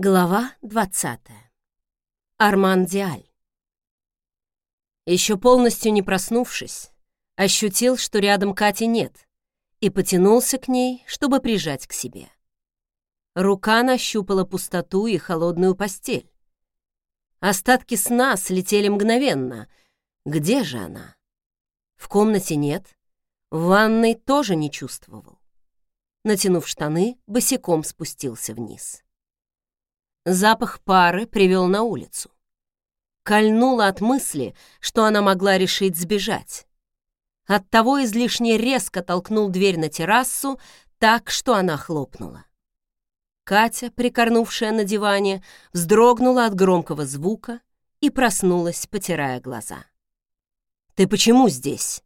Глава 20. Арман Диаль. Еще полностью не проснувшись, ощутил, что рядом Кати нет, и потянулся к ней, чтобы прижать к себе. Рука нащупала пустоту и холодную постель. Остатки сна слетели мгновенно. Где же она? В комнате нет, в ванной тоже не чувствовал. Натянув штаны, босиком спустился вниз. Запах пары привел на улицу. Кольнуло от мысли, что она могла решить сбежать. Оттого излишне резко толкнул дверь на террасу так, что она хлопнула. Катя, прикорнувшая на диване, вздрогнула от громкого звука и проснулась, потирая глаза. «Ты почему здесь?»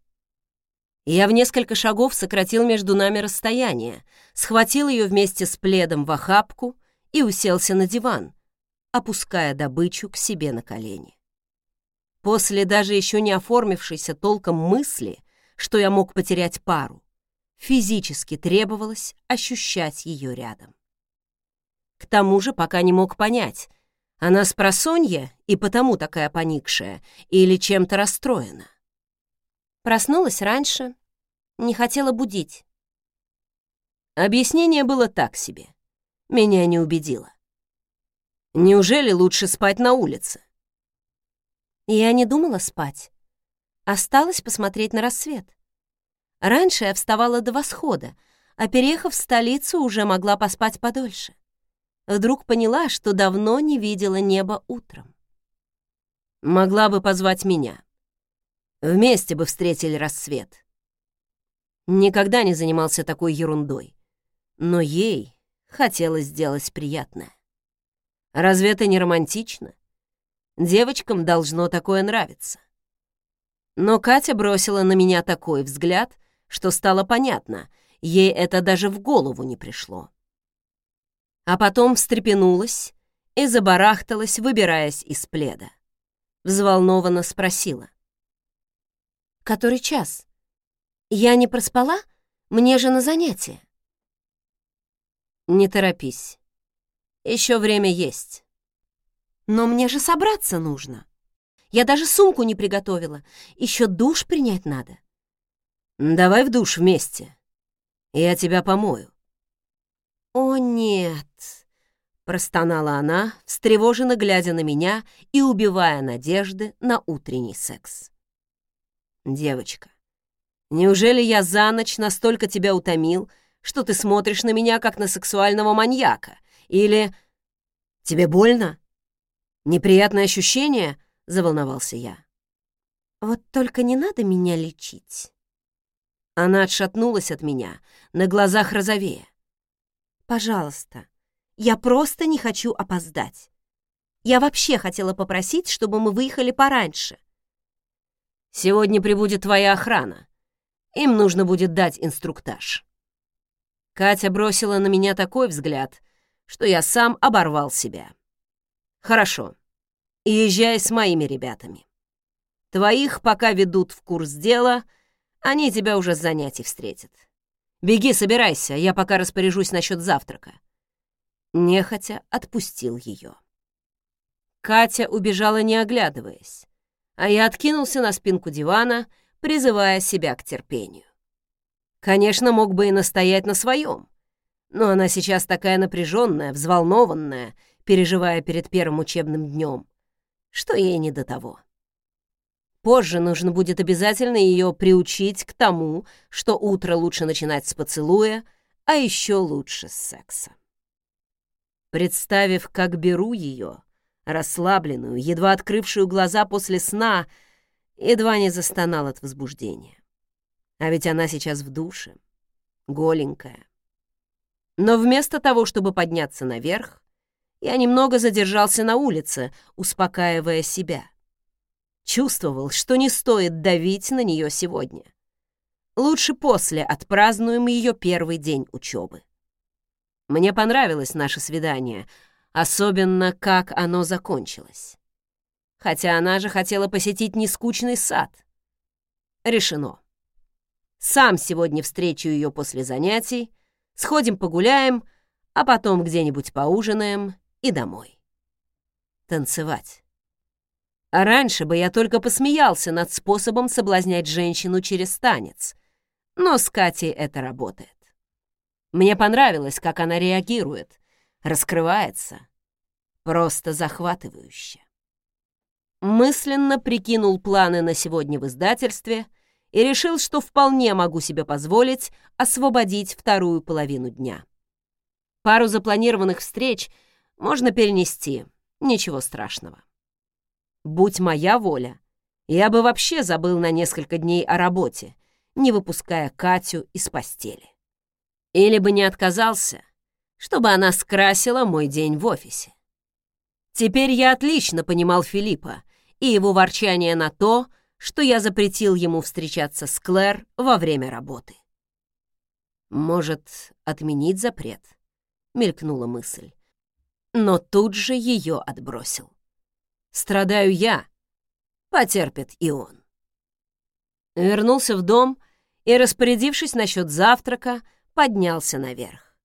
Я в несколько шагов сократил между нами расстояние, схватил ее вместе с пледом в охапку и уселся на диван, опуская добычу к себе на колени. После даже еще не оформившейся толком мысли, что я мог потерять пару, физически требовалось ощущать ее рядом. К тому же пока не мог понять, она с просонья и потому такая поникшая или чем-то расстроена. Проснулась раньше, не хотела будить. Объяснение было так себе меня не убедило. Неужели лучше спать на улице? Я не думала спать. Осталось посмотреть на рассвет. Раньше я вставала до восхода, а переехав в столицу, уже могла поспать подольше. Вдруг поняла, что давно не видела небо утром. Могла бы позвать меня. Вместе бы встретили рассвет. Никогда не занимался такой ерундой. Но ей хотелось сделать приятное. Разве это не романтично? Девочкам должно такое нравиться. Но Катя бросила на меня такой взгляд, что стало понятно, ей это даже в голову не пришло. А потом встрепенулась и забарахталась, выбираясь из пледа. Взволнованно спросила. «Который час? Я не проспала? Мне же на занятие». Не торопись. Еще время есть. Но мне же собраться нужно. Я даже сумку не приготовила. Еще душ принять надо. Давай в душ вместе. Я тебя помою. О, нет, простонала она, встревоженно глядя на меня и убивая надежды на утренний секс. Девочка, неужели я за ночь настолько тебя утомил, что ты смотришь на меня, как на сексуального маньяка. Или «Тебе больно? Неприятное ощущение?» — заволновался я. «Вот только не надо меня лечить». Она отшатнулась от меня, на глазах розовее. «Пожалуйста, я просто не хочу опоздать. Я вообще хотела попросить, чтобы мы выехали пораньше». «Сегодня прибудет твоя охрана. Им нужно будет дать инструктаж». Катя бросила на меня такой взгляд, что я сам оборвал себя. «Хорошо, езжай с моими ребятами. Твоих пока ведут в курс дела, они тебя уже с занятий встретят. Беги, собирайся, я пока распоряжусь насчет завтрака». Нехотя отпустил ее. Катя убежала, не оглядываясь, а я откинулся на спинку дивана, призывая себя к терпению. Конечно, мог бы и настоять на своем. Но она сейчас такая напряженная, взволнованная, переживая перед первым учебным днем, что ей не до того. Позже нужно будет обязательно ее приучить к тому, что утро лучше начинать с поцелуя, а еще лучше с секса. Представив, как беру ее, расслабленную, едва открывшую глаза после сна, едва не застонал от возбуждения. А ведь она сейчас в душе, голенькая. Но вместо того, чтобы подняться наверх, я немного задержался на улице, успокаивая себя. Чувствовал, что не стоит давить на нее сегодня. Лучше после отпразднуем ее первый день учебы. Мне понравилось наше свидание, особенно как оно закончилось. Хотя она же хотела посетить нескучный сад. Решено. Сам сегодня встречу ее после занятий, сходим погуляем, а потом где-нибудь поужинаем и домой. Танцевать. А раньше бы я только посмеялся над способом соблазнять женщину через танец. Но с Катей это работает. Мне понравилось, как она реагирует, раскрывается. Просто захватывающе. Мысленно прикинул планы на сегодня в издательстве и решил, что вполне могу себе позволить освободить вторую половину дня. Пару запланированных встреч можно перенести, ничего страшного. Будь моя воля, я бы вообще забыл на несколько дней о работе, не выпуская Катю из постели. Или бы не отказался, чтобы она скрасила мой день в офисе. Теперь я отлично понимал Филиппа и его ворчание на то, что я запретил ему встречаться с Клэр во время работы. «Может, отменить запрет?» — мелькнула мысль. Но тут же ее отбросил. Страдаю я, потерпит и он. Вернулся в дом и, распорядившись насчет завтрака, поднялся наверх.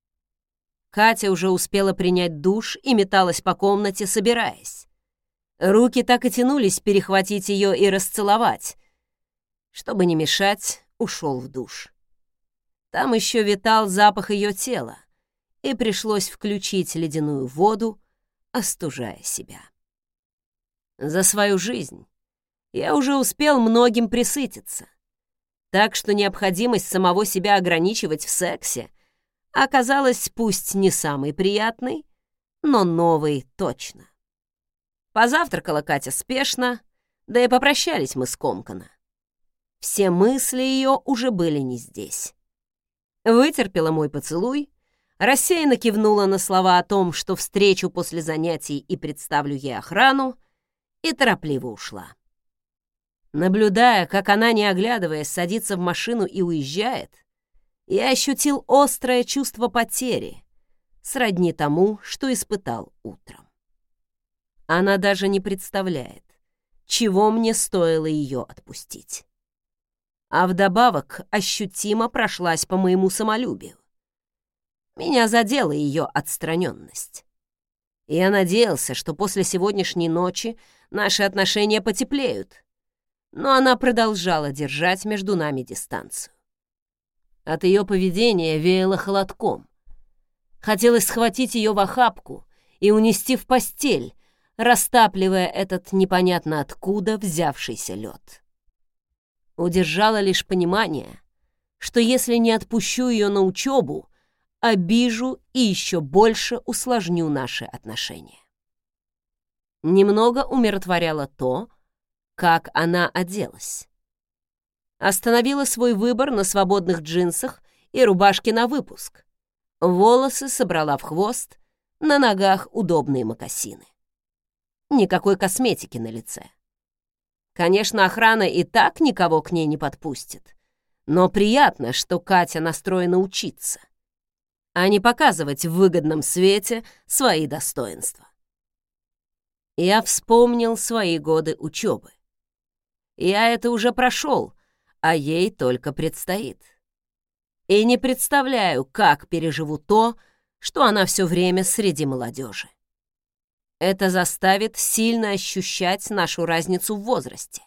Катя уже успела принять душ и металась по комнате, собираясь. Руки так и тянулись перехватить ее и расцеловать. Чтобы не мешать, ушел в душ. Там еще витал запах ее тела, и пришлось включить ледяную воду, остужая себя. За свою жизнь я уже успел многим присытиться. Так что необходимость самого себя ограничивать в сексе оказалась пусть не самой приятной, но новой точно. Позавтракала Катя спешно, да и попрощались мы скомканно. Все мысли ее уже были не здесь. Вытерпела мой поцелуй, рассеянно кивнула на слова о том, что встречу после занятий и представлю ей охрану, и торопливо ушла. Наблюдая, как она, не оглядываясь, садится в машину и уезжает, я ощутил острое чувство потери, сродни тому, что испытал утром. Она даже не представляет, чего мне стоило ее отпустить. А вдобавок ощутимо прошлась по моему самолюбию. Меня задела ее отстраненность. Я надеялся, что после сегодняшней ночи наши отношения потеплеют, но она продолжала держать между нами дистанцию. От ее поведения веяло холодком. Хотелось схватить ее в охапку и унести в постель, растапливая этот непонятно откуда взявшийся лед. Удержало лишь понимание, что если не отпущу ее на учебу, обижу и еще больше усложню наши отношения. Немного умиротворяло то, как она оделась. Остановила свой выбор на свободных джинсах и рубашке на выпуск. Волосы собрала в хвост, на ногах удобные мокасины. Никакой косметики на лице. Конечно, охрана и так никого к ней не подпустит. Но приятно, что Катя настроена учиться, а не показывать в выгодном свете свои достоинства я вспомнил свои годы учебы. Я это уже прошел, а ей только предстоит. И не представляю, как переживу то, что она все время среди молодежи. Это заставит сильно ощущать нашу разницу в возрасте.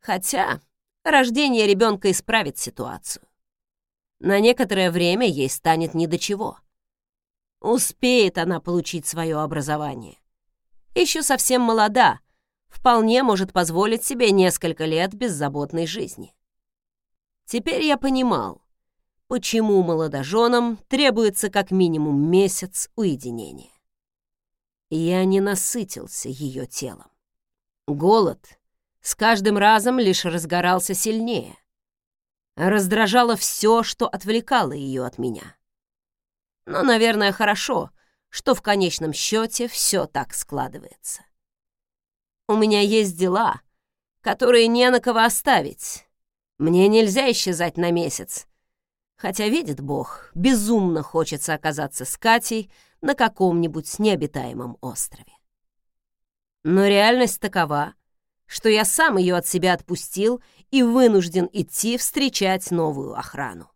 Хотя рождение ребенка исправит ситуацию. На некоторое время ей станет ни до чего. Успеет она получить свое образование еще совсем молода, вполне может позволить себе несколько лет беззаботной жизни. Теперь я понимал, почему молодоженам требуется как минимум месяц уединения. Я не насытился ее телом. Голод с каждым разом лишь разгорался сильнее. Раздражало все, что отвлекало ее от меня. Но, наверное, хорошо, что в конечном счете все так складывается. У меня есть дела, которые не на кого оставить. Мне нельзя исчезать на месяц. Хотя, видит Бог, безумно хочется оказаться с Катей на каком-нибудь необитаемом острове. Но реальность такова, что я сам ее от себя отпустил и вынужден идти встречать новую охрану.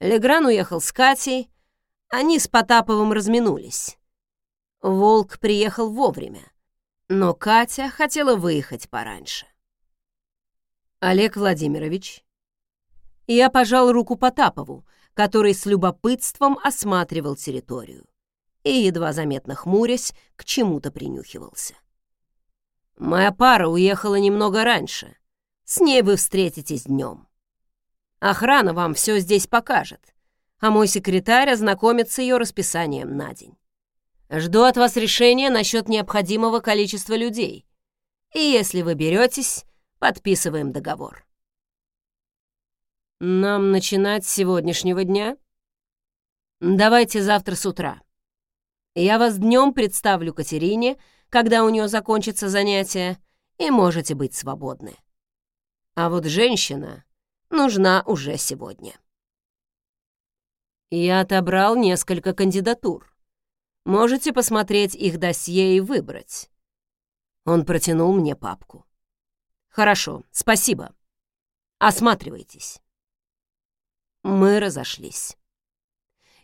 Легран уехал с Катей, они с Потаповым разминулись. Волк приехал вовремя, но Катя хотела выехать пораньше. Олег Владимирович. Я пожал руку Потапову, который с любопытством осматривал территорию и, едва заметно хмурясь, к чему-то принюхивался. «Моя пара уехала немного раньше. С ней вы встретитесь днем. Охрана вам все здесь покажет, а мой секретарь ознакомит с ее расписанием на день. Жду от вас решения насчет необходимого количества людей. И если вы беретесь, подписываем договор». «Нам начинать с сегодняшнего дня?» «Давайте завтра с утра. Я вас днем представлю Катерине, когда у нее закончится занятие, и можете быть свободны. А вот женщина нужна уже сегодня. Я отобрал несколько кандидатур. Можете посмотреть их досье и выбрать. Он протянул мне папку. Хорошо, спасибо. Осматривайтесь. Мы разошлись.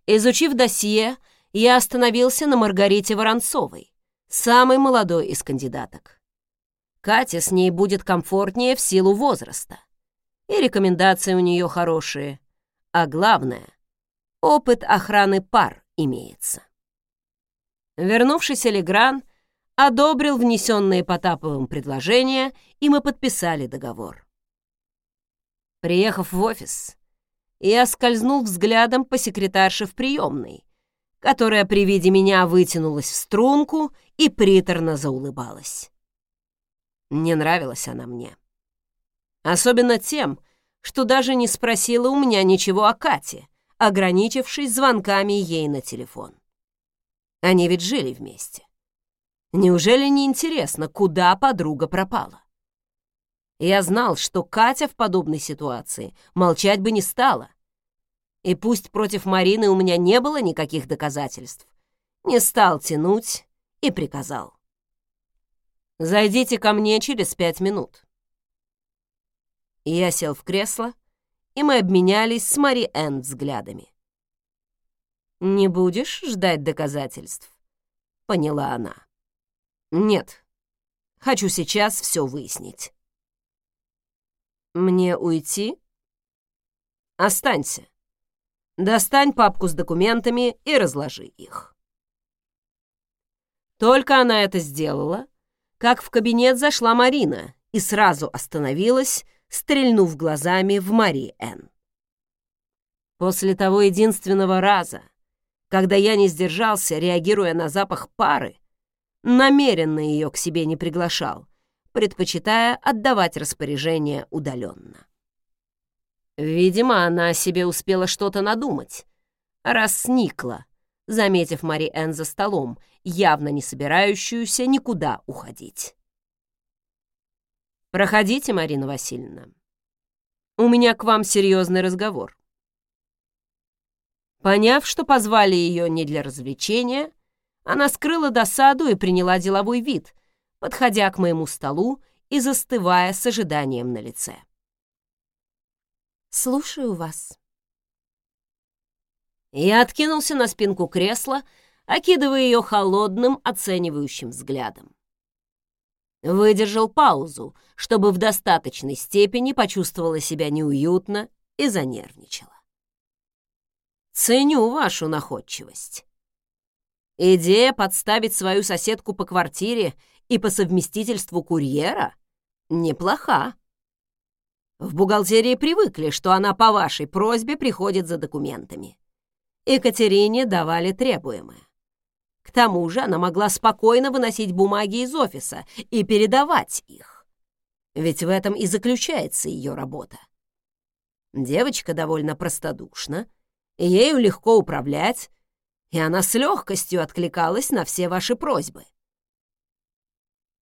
Изучив досье, я остановился на Маргарите Воронцовой, самой молодой из кандидаток. Катя с ней будет комфортнее в силу возраста. И рекомендации у нее хорошие. А главное, опыт охраны пар имеется. Вернувшийся Легран одобрил внесенные Потаповым предложения, и мы подписали договор. Приехав в офис, я скользнул взглядом по секретарше в приемной, которая при виде меня вытянулась в струнку и приторно заулыбалась. Не нравилась она мне. Особенно тем, что даже не спросила у меня ничего о Кате, ограничившись звонками ей на телефон. Они ведь жили вместе. Неужели не интересно, куда подруга пропала? Я знал, что Катя в подобной ситуации молчать бы не стала, и пусть против Марины у меня не было никаких доказательств, не стал тянуть и приказал. «Зайдите ко мне через пять минут». Я сел в кресло, и мы обменялись с Мари Энн взглядами. «Не будешь ждать доказательств?» — поняла она. «Нет, хочу сейчас все выяснить». «Мне уйти?» «Останься. Достань папку с документами и разложи их». Только она это сделала, как в кабинет зашла Марина и сразу остановилась, стрельнув глазами в Мари Н. После того единственного раза, когда я не сдержался, реагируя на запах пары, намеренно ее к себе не приглашал, предпочитая отдавать распоряжение удаленно. Видимо, она себе успела что-то надумать, раз сникла, заметив Мари Энн за столом, явно не собирающуюся никуда уходить. «Проходите, Марина Васильевна. У меня к вам серьезный разговор». Поняв, что позвали ее не для развлечения, она скрыла досаду и приняла деловой вид, подходя к моему столу и застывая с ожиданием на лице. «Слушаю вас». Я откинулся на спинку кресла, окидывая ее холодным, оценивающим взглядом. Выдержал паузу, чтобы в достаточной степени почувствовала себя неуютно и занервничала. «Ценю вашу находчивость. Идея подставить свою соседку по квартире и по совместительству курьера неплоха. В бухгалтерии привыкли, что она по вашей просьбе приходит за документами. Екатерине давали требуемое. К тому же она могла спокойно выносить бумаги из офиса и передавать их. Ведь в этом и заключается ее работа. Девочка довольно простодушна, ею легко управлять, и она с легкостью откликалась на все ваши просьбы.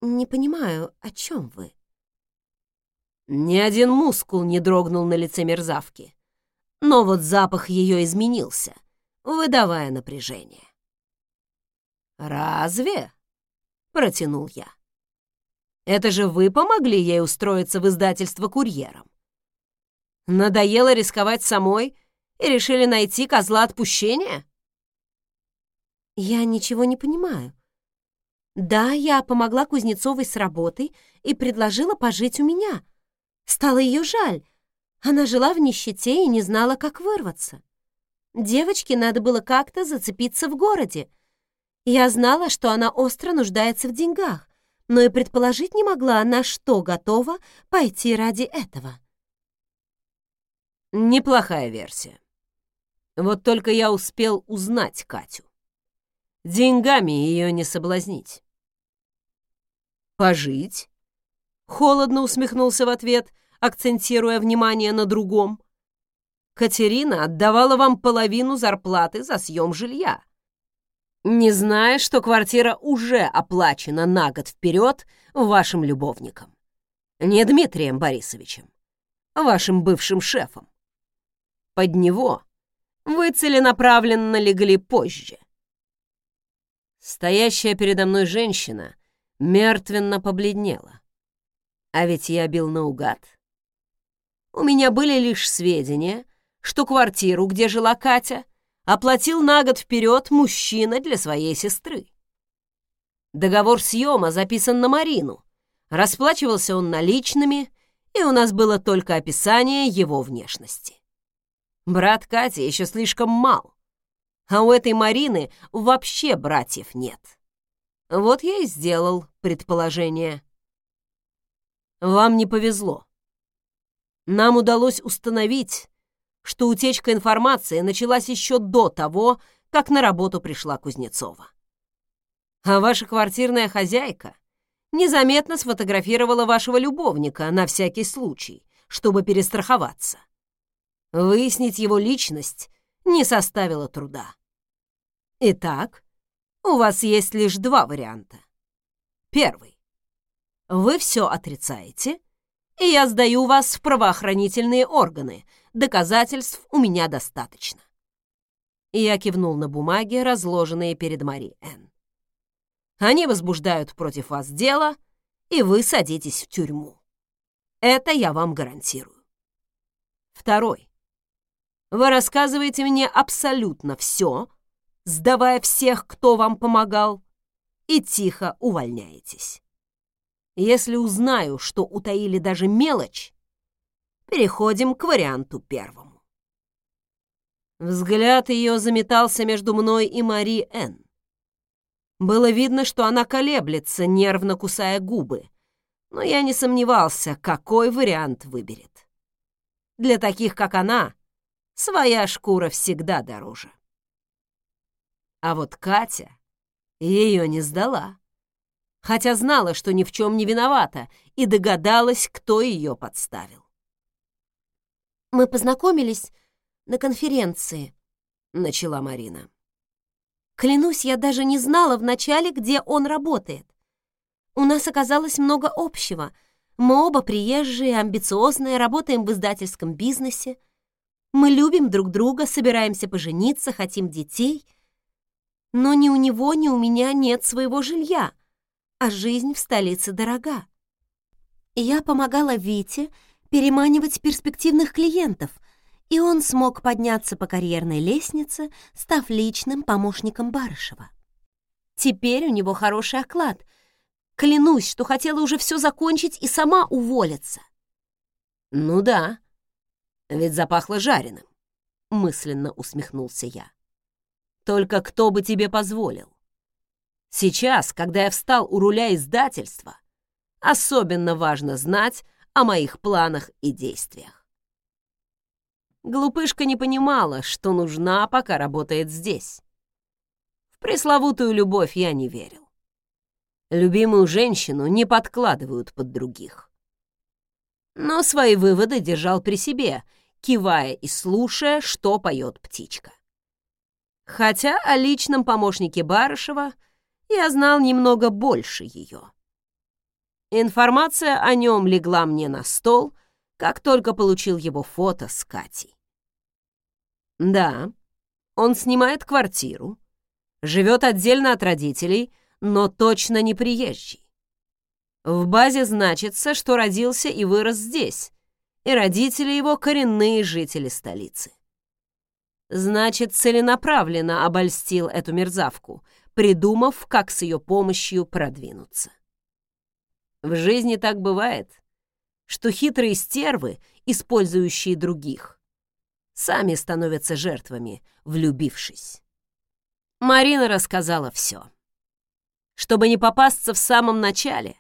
«Не понимаю, о чем вы?» Ни один мускул не дрогнул на лице мерзавки. Но вот запах ее изменился, выдавая напряжение. «Разве?» — протянул я. «Это же вы помогли ей устроиться в издательство курьером. Надоело рисковать самой и решили найти козла отпущения?» «Я ничего не понимаю», Да, я помогла Кузнецовой с работой и предложила пожить у меня. Стало ее жаль. Она жила в нищете и не знала, как вырваться. Девочке надо было как-то зацепиться в городе. Я знала, что она остро нуждается в деньгах, но и предположить не могла, на что готова пойти ради этого. Неплохая версия. Вот только я успел узнать Катю. Деньгами ее не соблазнить. «Пожить?» Холодно усмехнулся в ответ, акцентируя внимание на другом. «Катерина отдавала вам половину зарплаты за съем жилья, не зная, что квартира уже оплачена на год вперед вашим любовником. Не Дмитрием Борисовичем, вашим бывшим шефом. Под него вы целенаправленно легли позже. Стоящая передо мной женщина мертвенно побледнела. А ведь я бил наугад. У меня были лишь сведения, что квартиру, где жила Катя, оплатил на год вперед мужчина для своей сестры. Договор съема записан на Марину. Расплачивался он наличными, и у нас было только описание его внешности. Брат Кати еще слишком мал, а у этой Марины вообще братьев нет. Вот я и сделал предположение. Вам не повезло. Нам удалось установить, что утечка информации началась еще до того, как на работу пришла Кузнецова. А ваша квартирная хозяйка незаметно сфотографировала вашего любовника на всякий случай, чтобы перестраховаться. Выяснить его личность не составило труда. Итак, у вас есть лишь два варианта. Первый. Вы все отрицаете, и я сдаю вас в правоохранительные органы. Доказательств у меня достаточно. Я кивнул на бумаги, разложенные перед Мари Энн. Они возбуждают против вас дело, и вы садитесь в тюрьму. Это я вам гарантирую. Второй. Вы рассказываете мне абсолютно все, сдавая всех, кто вам помогал, и тихо увольняетесь. Если узнаю, что утаили даже мелочь, переходим к варианту первому. Взгляд ее заметался между мной и Мари Н. Было видно, что она колеблется, нервно кусая губы, но я не сомневался, какой вариант выберет. Для таких, как она, своя шкура всегда дороже. А вот Катя ее не сдала, хотя знала, что ни в чем не виновата, и догадалась, кто ее подставил. «Мы познакомились на конференции», — начала Марина. «Клянусь, я даже не знала вначале, где он работает. У нас оказалось много общего. Мы оба приезжие, амбициозные, работаем в издательском бизнесе. Мы любим друг друга, собираемся пожениться, хотим детей — но ни у него, ни у меня нет своего жилья, а жизнь в столице дорога. Я помогала Вите переманивать перспективных клиентов, и он смог подняться по карьерной лестнице, став личным помощником Барышева. Теперь у него хороший оклад. Клянусь, что хотела уже все закончить и сама уволиться. «Ну да, ведь запахло жареным», — мысленно усмехнулся я. Только кто бы тебе позволил? Сейчас, когда я встал у руля издательства, особенно важно знать о моих планах и действиях. Глупышка не понимала, что нужна, пока работает здесь. В пресловутую любовь я не верил. Любимую женщину не подкладывают под других. Но свои выводы держал при себе, кивая и слушая, что поет птичка. Хотя о личном помощнике Барышева я знал немного больше ее. Информация о нем легла мне на стол, как только получил его фото с Катей. Да, он снимает квартиру, живет отдельно от родителей, но точно не приезжий. В базе значится, что родился и вырос здесь, и родители его коренные жители столицы. Значит, целенаправленно обольстил эту мерзавку, придумав, как с ее помощью продвинуться. В жизни так бывает, что хитрые стервы, использующие других, сами становятся жертвами, влюбившись. Марина рассказала все. Чтобы не попасться в самом начале,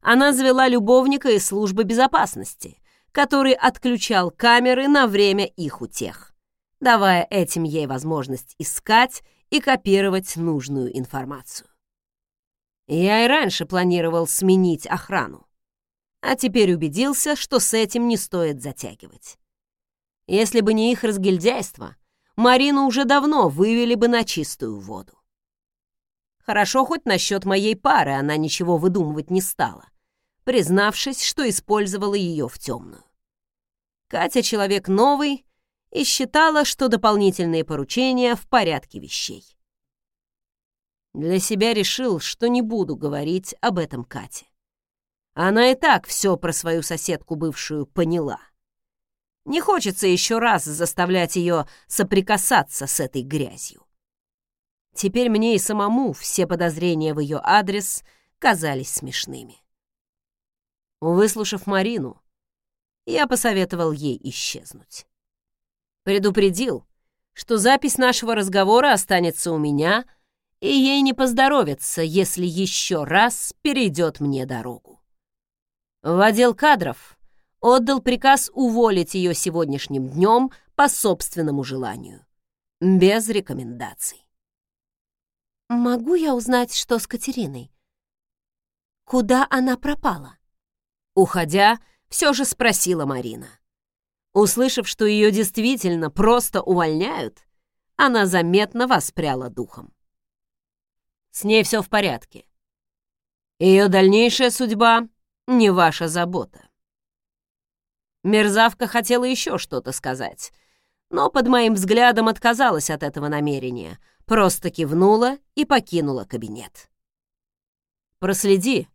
она завела любовника из службы безопасности, который отключал камеры на время их утех, давая этим ей возможность искать и копировать нужную информацию. Я и раньше планировал сменить охрану, а теперь убедился, что с этим не стоит затягивать. Если бы не их разгильдяйство, Марину уже давно вывели бы на чистую воду. Хорошо, хоть насчет моей пары она ничего выдумывать не стала, признавшись, что использовала ее в темную. Катя человек новый и считала, что дополнительные поручения в порядке вещей. Для себя решил, что не буду говорить об этом Кате. Она и так все про свою соседку бывшую поняла. Не хочется еще раз заставлять ее соприкасаться с этой грязью. Теперь мне и самому все подозрения в ее адрес казались смешными. Выслушав Марину, я посоветовал ей исчезнуть. Предупредил, что запись нашего разговора останется у меня, и ей не поздоровится, если еще раз перейдет мне дорогу. В отдел кадров отдал приказ уволить ее сегодняшним днем по собственному желанию, без рекомендаций. «Могу я узнать, что с Катериной? Куда она пропала?» Уходя, все же спросила Марина. Услышав, что ее действительно просто увольняют, она заметно воспряла духом. С ней все в порядке. Ее дальнейшая судьба не ваша забота. Мерзавка хотела еще что-то сказать, но под моим взглядом отказалась от этого намерения — просто кивнула и покинула кабинет. «Проследи,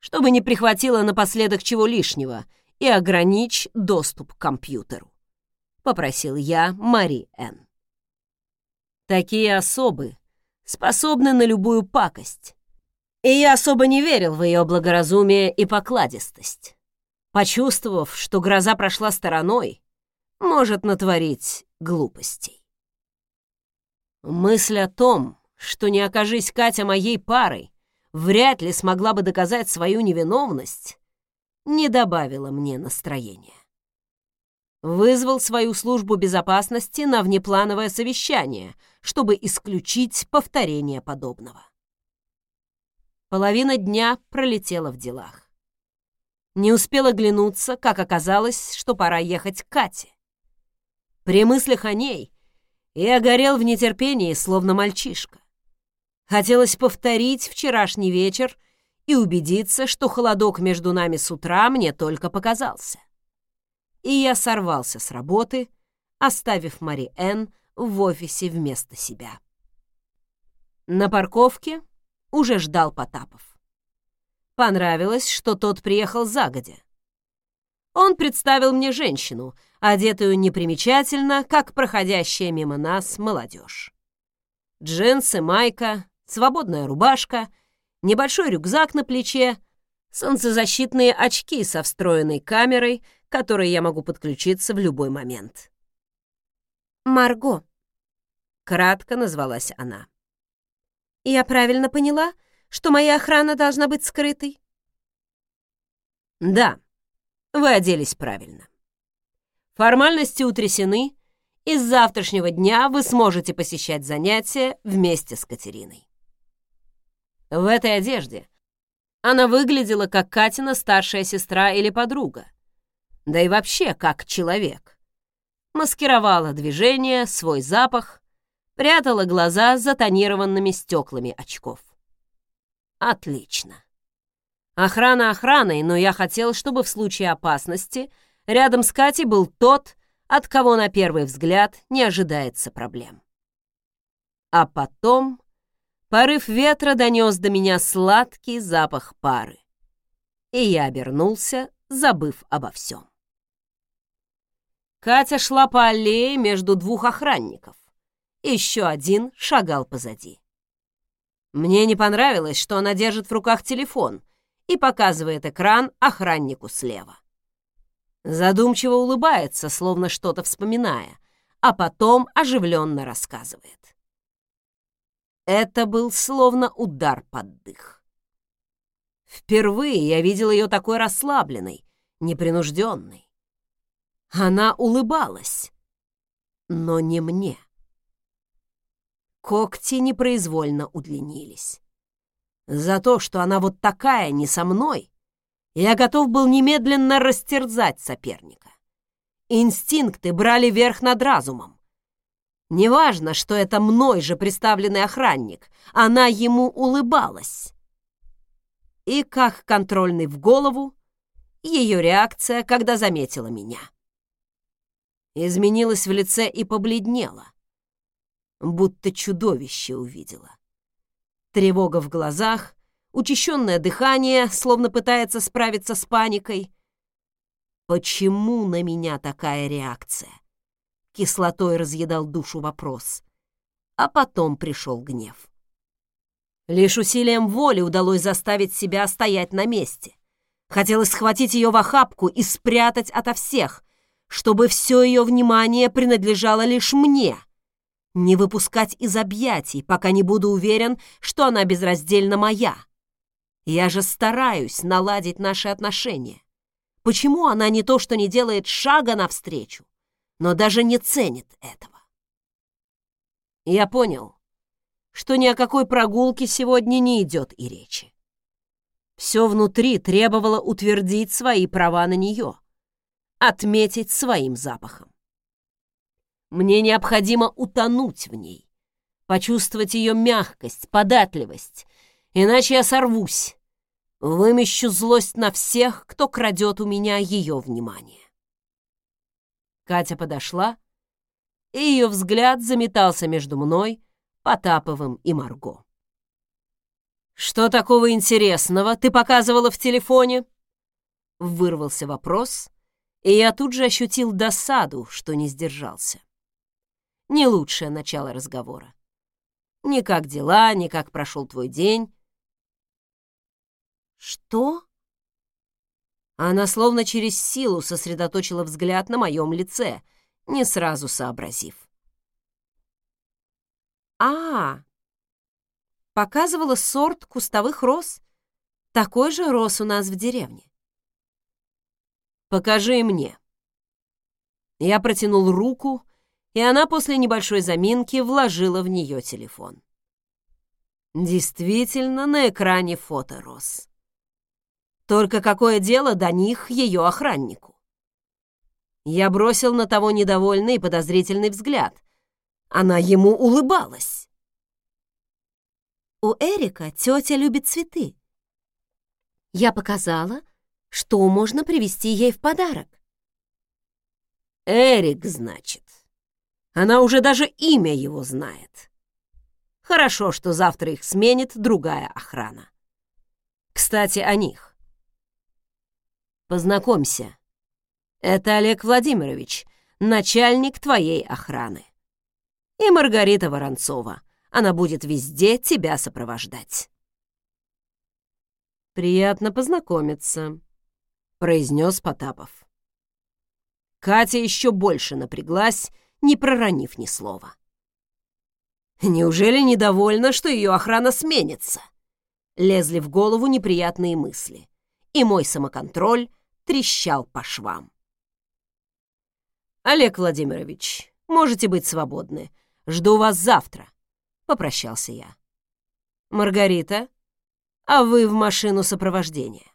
чтобы не прихватила напоследок чего лишнего и ограничь доступ к компьютеру», — попросил я Мари Н. Такие особы способны на любую пакость, и я особо не верил в ее благоразумие и покладистость. Почувствовав, что гроза прошла стороной, может натворить глупостей. Мысль о том, что не окажись Катя моей парой, вряд ли смогла бы доказать свою невиновность, не добавила мне настроения. Вызвал свою службу безопасности на внеплановое совещание, чтобы исключить повторение подобного. Половина дня пролетела в делах. Не успела глянуться, как оказалось, что пора ехать к Кате. При мыслях о ней я горел в нетерпении, словно мальчишка. Хотелось повторить вчерашний вечер и убедиться, что холодок между нами с утра мне только показался. И я сорвался с работы, оставив Мари Энн в офисе вместо себя. На парковке уже ждал Потапов. Понравилось, что тот приехал загодя. Он представил мне женщину, одетую непримечательно, как проходящая мимо нас молодежь. Джинсы, майка, свободная рубашка, небольшой рюкзак на плече, солнцезащитные очки со встроенной камерой, к которой я могу подключиться в любой момент. «Марго», — кратко назвалась она. «Я правильно поняла, что моя охрана должна быть скрытой?» «Да», вы оделись правильно. Формальности утрясены, и с завтрашнего дня вы сможете посещать занятия вместе с Катериной. В этой одежде она выглядела как Катина старшая сестра или подруга, да и вообще как человек. Маскировала движение, свой запах, прятала глаза за тонированными стеклами очков. Отлично. Охрана охраной, но я хотел, чтобы в случае опасности рядом с Катей был тот, от кого на первый взгляд не ожидается проблем. А потом порыв ветра донес до меня сладкий запах пары, и я обернулся, забыв обо всем. Катя шла по аллее между двух охранников. Еще один шагал позади. Мне не понравилось, что она держит в руках телефон и показывает экран охраннику слева. Задумчиво улыбается, словно что-то вспоминая, а потом оживленно рассказывает. Это был словно удар под дых. Впервые я видел ее такой расслабленной, непринужденной. Она улыбалась, но не мне. Когти непроизвольно удлинились. За то, что она вот такая не со мной, я готов был немедленно растерзать соперника. Инстинкты брали верх над разумом. Неважно, что это мной же представленный охранник, она ему улыбалась. И как контрольный в голову, ее реакция, когда заметила меня. Изменилась в лице и побледнела будто чудовище увидела. Тревога в глазах, учащенное дыхание, словно пытается справиться с паникой. Почему на меня такая реакция? Кислотой разъедал душу вопрос. А потом пришел гнев. Лишь усилием воли удалось заставить себя стоять на месте. Хотелось схватить ее в охапку и спрятать ото всех, чтобы все ее внимание принадлежало лишь мне — не выпускать из объятий, пока не буду уверен, что она безраздельно моя. Я же стараюсь наладить наши отношения. Почему она не то, что не делает шага навстречу, но даже не ценит этого? Я понял, что ни о какой прогулке сегодня не идет и речи. Все внутри требовало утвердить свои права на нее, отметить своим запахом. Мне необходимо утонуть в ней, почувствовать ее мягкость, податливость, иначе я сорвусь, вымещу злость на всех, кто крадет у меня ее внимание. Катя подошла, и ее взгляд заметался между мной, Потаповым и Марго. «Что такого интересного ты показывала в телефоне?» Вырвался вопрос, и я тут же ощутил досаду, что не сдержался не лучшее начало разговора. Ни как дела, ни как прошел твой день. Что? Она словно через силу сосредоточила взгляд на моем лице, не сразу сообразив. А, показывала сорт кустовых роз. Такой же рос у нас в деревне. Покажи мне. Я протянул руку, и она после небольшой заминки вложила в нее телефон. Действительно, на экране фото Рос. Только какое дело до них ее охраннику? Я бросил на того недовольный и подозрительный взгляд. Она ему улыбалась. У Эрика тетя любит цветы. Я показала, что можно привезти ей в подарок. Эрик, значит. Она уже даже имя его знает. Хорошо, что завтра их сменит другая охрана. Кстати, о них. Познакомься. Это Олег Владимирович, начальник твоей охраны. И Маргарита Воронцова. Она будет везде тебя сопровождать. «Приятно познакомиться», — произнес Потапов. Катя еще больше напряглась не проронив ни слова. Неужели недовольна, что ее охрана сменится? Лезли в голову неприятные мысли, и мой самоконтроль трещал по швам. «Олег Владимирович, можете быть свободны. Жду вас завтра», — попрощался я. «Маргарита, а вы в машину сопровождения».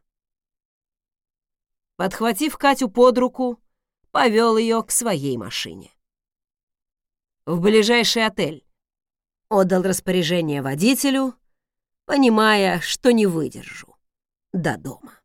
Подхватив Катю под руку, повел ее к своей машине в ближайший отель. Отдал распоряжение водителю, понимая, что не выдержу до дома.